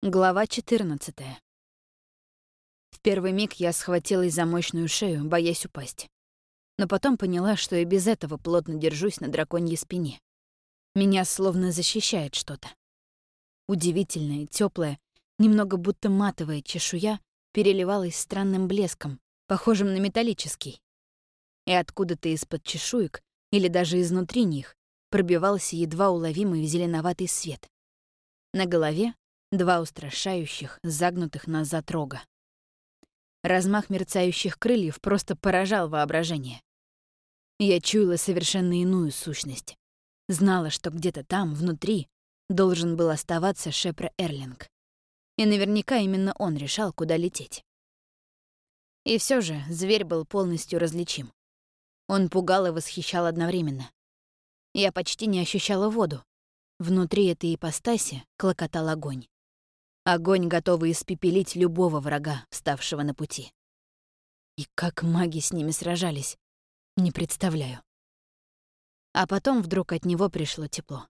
Глава 14. В первый миг я схватилась за мощную шею, боясь упасть. Но потом поняла, что и без этого плотно держусь на драконьей спине. Меня словно защищает что-то. Удивительная, теплая, немного будто матовая чешуя переливалась странным блеском, похожим на металлический. И откуда-то из-под чешуек, или даже изнутри них, пробивался едва уловимый зеленоватый свет. На голове Два устрашающих, загнутых назад рога. Размах мерцающих крыльев просто поражал воображение. Я чуяла совершенно иную сущность. Знала, что где-то там, внутри, должен был оставаться Шепра Эрлинг. И наверняка именно он решал, куда лететь. И все же зверь был полностью различим. Он пугал и восхищал одновременно. Я почти не ощущала воду. Внутри этой ипостаси клокотал огонь. Огонь, готовый испепелить любого врага, вставшего на пути. И как маги с ними сражались, не представляю. А потом вдруг от него пришло тепло.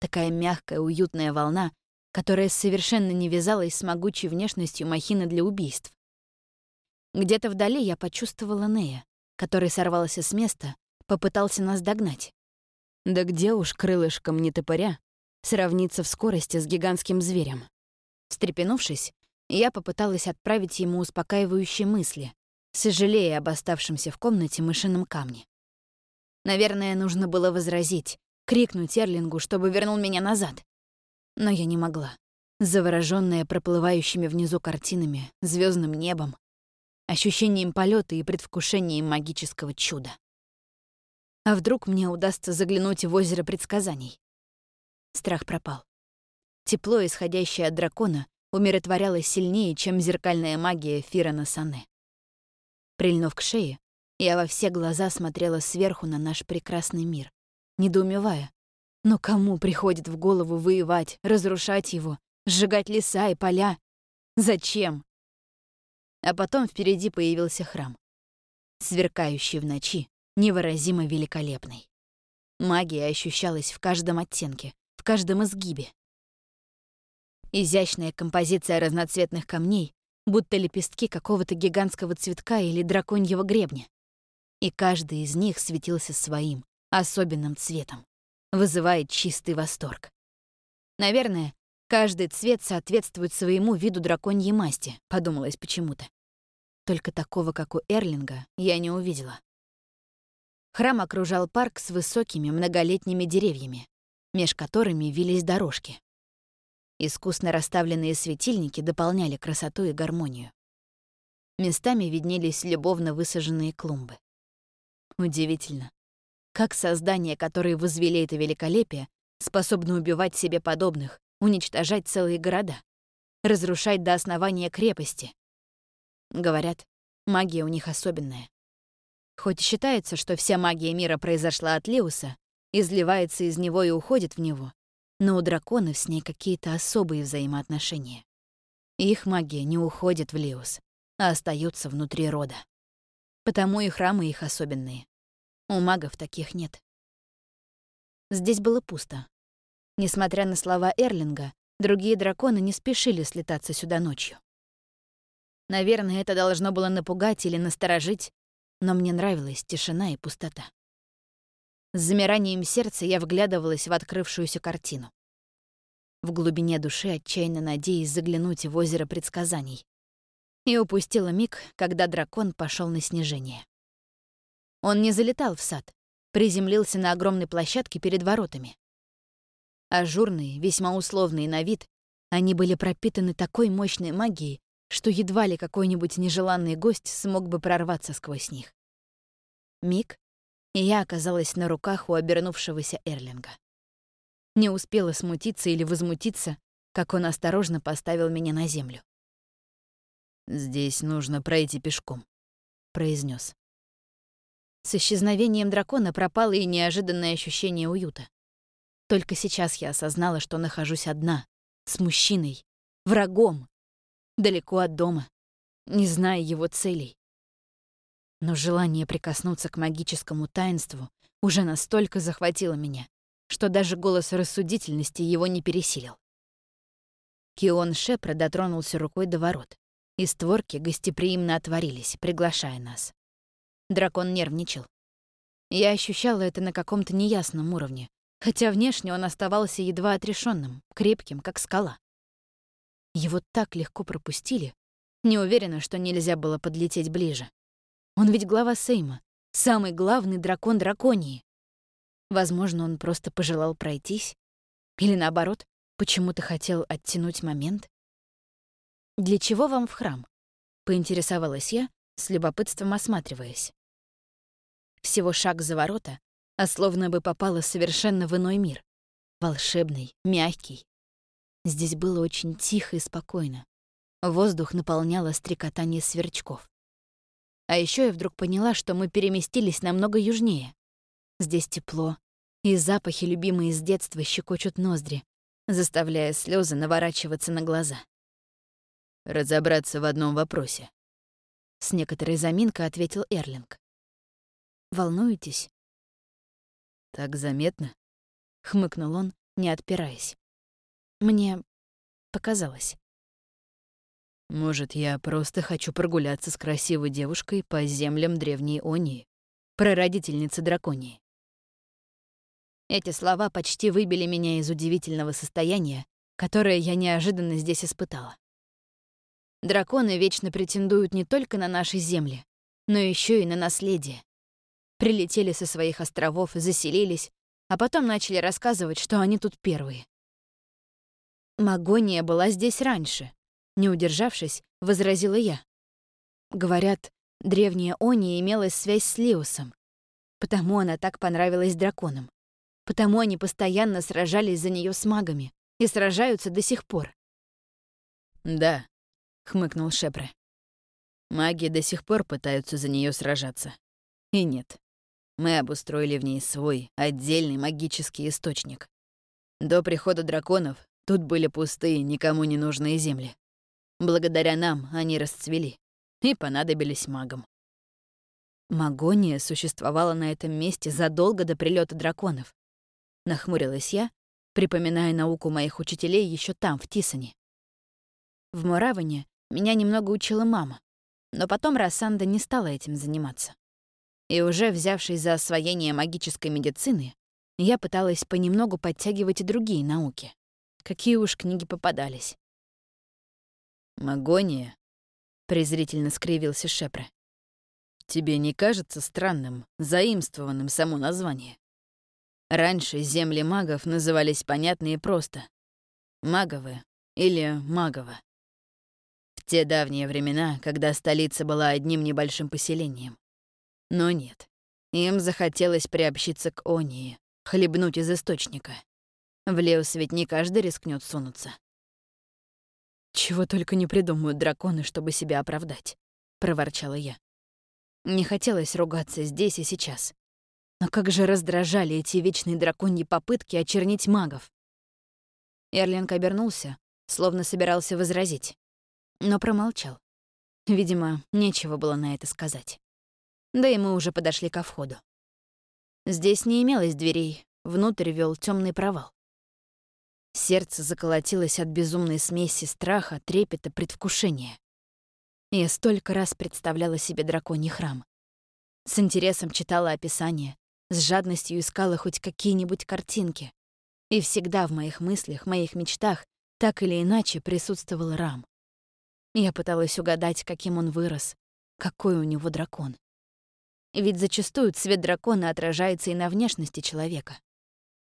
Такая мягкая, уютная волна, которая совершенно не вязалась с могучей внешностью махины для убийств. Где-то вдали я почувствовала Нея, который сорвался с места, попытался нас догнать. Да где уж крылышком не топоря сравниться в скорости с гигантским зверем. Встрепенувшись, я попыталась отправить ему успокаивающие мысли, сожалея об оставшемся в комнате мышином камне. Наверное, нужно было возразить, крикнуть Эрлингу, чтобы вернул меня назад. Но я не могла, заворожённая проплывающими внизу картинами, звездным небом, ощущением полета и предвкушением магического чуда. А вдруг мне удастся заглянуть в озеро предсказаний? Страх пропал. Тепло, исходящее от дракона, умиротворялось сильнее, чем зеркальная магия Фирана Сане. Прильнув к шее, я во все глаза смотрела сверху на наш прекрасный мир, недоумевая, но кому приходит в голову воевать, разрушать его, сжигать леса и поля? Зачем? А потом впереди появился храм, сверкающий в ночи, невыразимо великолепный. Магия ощущалась в каждом оттенке, в каждом изгибе. Изящная композиция разноцветных камней, будто лепестки какого-то гигантского цветка или драконьего гребня. И каждый из них светился своим, особенным цветом, вызывая чистый восторг. Наверное, каждый цвет соответствует своему виду драконьей масти, подумалось почему-то. Только такого, как у Эрлинга, я не увидела. Храм окружал парк с высокими многолетними деревьями, меж которыми вились дорожки. Искусно расставленные светильники дополняли красоту и гармонию. Местами виднелись любовно высаженные клумбы. Удивительно, как создания, которые возвели это великолепие, способны убивать себе подобных, уничтожать целые города, разрушать до основания крепости. Говорят, магия у них особенная. Хоть считается, что вся магия мира произошла от Леуса, изливается из него и уходит в него, но у драконов с ней какие-то особые взаимоотношения. Их магия не уходит в Лиус, а остается внутри рода. Потому и храмы их особенные. У магов таких нет. Здесь было пусто. Несмотря на слова Эрлинга, другие драконы не спешили слетаться сюда ночью. Наверное, это должно было напугать или насторожить, но мне нравилась тишина и пустота. С замиранием сердца я вглядывалась в открывшуюся картину. В глубине души отчаянно надеясь заглянуть в озеро предсказаний. И упустила миг, когда дракон пошел на снижение. Он не залетал в сад, приземлился на огромной площадке перед воротами. Ажурные, весьма условные на вид, они были пропитаны такой мощной магией, что едва ли какой-нибудь нежеланный гость смог бы прорваться сквозь них. Миг, и я оказалась на руках у обернувшегося Эрлинга. Не успела смутиться или возмутиться, как он осторожно поставил меня на землю. «Здесь нужно пройти пешком», — произнес. С исчезновением дракона пропало и неожиданное ощущение уюта. Только сейчас я осознала, что нахожусь одна, с мужчиной, врагом, далеко от дома, не зная его целей. Но желание прикоснуться к магическому таинству уже настолько захватило меня, что даже голос рассудительности его не пересилил. Кион Шепра дотронулся рукой до ворот, и створки гостеприимно отворились, приглашая нас. Дракон нервничал. Я ощущала это на каком-то неясном уровне, хотя внешне он оставался едва отрешенным, крепким, как скала. Его так легко пропустили, не уверена, что нельзя было подлететь ближе. Он ведь глава Сейма, самый главный дракон драконии. Возможно, он просто пожелал пройтись? Или наоборот, почему-то хотел оттянуть момент? «Для чего вам в храм?» — поинтересовалась я, с любопытством осматриваясь. Всего шаг за ворота, а словно бы попала совершенно в иной мир. Волшебный, мягкий. Здесь было очень тихо и спокойно. Воздух наполняло стрекотание сверчков. А еще я вдруг поняла, что мы переместились намного южнее. Здесь тепло, и запахи, любимые с детства, щекочут ноздри, заставляя слезы наворачиваться на глаза. «Разобраться в одном вопросе», — с некоторой заминкой ответил Эрлинг. «Волнуетесь?» «Так заметно?» — хмыкнул он, не отпираясь. «Мне показалось». Может, я просто хочу прогуляться с красивой девушкой по землям древней Онии, прародительницы драконии. Эти слова почти выбили меня из удивительного состояния, которое я неожиданно здесь испытала. Драконы вечно претендуют не только на наши земли, но еще и на наследие. Прилетели со своих островов, заселились, а потом начали рассказывать, что они тут первые. Магония была здесь раньше, не удержавшись, возразила я. Говорят, древняя Они имела связь с Леусом. Потому она так понравилась драконам. Потому они постоянно сражались за нее с магами и сражаются до сих пор. «Да», — хмыкнул Шепре. «Маги до сих пор пытаются за нее сражаться. И нет, мы обустроили в ней свой отдельный магический источник. До прихода драконов тут были пустые, никому не нужные земли. Благодаря нам они расцвели и понадобились магам. Магония существовала на этом месте задолго до прилета драконов. Нахмурилась я, припоминая науку моих учителей еще там, в Тисане. В Мураване меня немного учила мама, но потом Рассанда не стала этим заниматься. И уже взявшись за освоение магической медицины, я пыталась понемногу подтягивать и другие науки. Какие уж книги попадались. «Магония?» — презрительно скривился Шепре. «Тебе не кажется странным, заимствованным само название? Раньше земли магов назывались понятно и просто. Маговы или Магово. В те давние времена, когда столица была одним небольшим поселением. Но нет, им захотелось приобщиться к Онии, хлебнуть из источника. В Леус ведь не каждый рискнет сунуться. «Чего только не придумают драконы, чтобы себя оправдать», — проворчала я. Не хотелось ругаться здесь и сейчас. Но как же раздражали эти вечные драконьи попытки очернить магов. Эрлинг обернулся, словно собирался возразить, но промолчал. Видимо, нечего было на это сказать. Да и мы уже подошли ко входу. Здесь не имелось дверей, внутрь вел темный провал. Сердце заколотилось от безумной смеси страха, трепета, предвкушения. Я столько раз представляла себе драконий храм. С интересом читала описание, с жадностью искала хоть какие-нибудь картинки. И всегда в моих мыслях, моих мечтах так или иначе присутствовал Рам. Я пыталась угадать, каким он вырос, какой у него дракон. Ведь зачастую цвет дракона отражается и на внешности человека.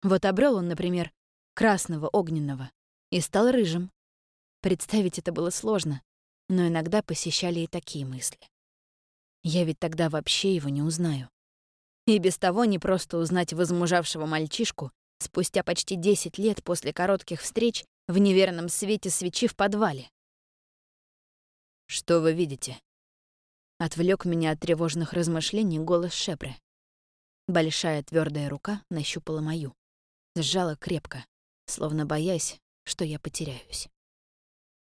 Вот обрел он, например, красного огненного, и стал рыжим. Представить это было сложно, но иногда посещали и такие мысли. Я ведь тогда вообще его не узнаю. И без того не просто узнать возмужавшего мальчишку спустя почти 10 лет после коротких встреч в неверном свете свечи в подвале. «Что вы видите?» Отвлек меня от тревожных размышлений голос Шепры. Большая твердая рука нащупала мою. Сжала крепко словно боясь, что я потеряюсь.